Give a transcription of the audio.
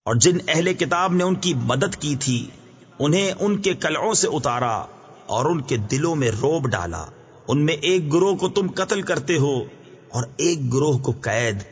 اور جن اہل کتاب نے ان کی مدد کی تھی، انہیں ان کے کلعوں سے اتارا اور ان کے دلوں میں روب ڈالا۔ ان میں ایک گروہ کو تم قتل کرتے ہو اور ایک گروہ کو قید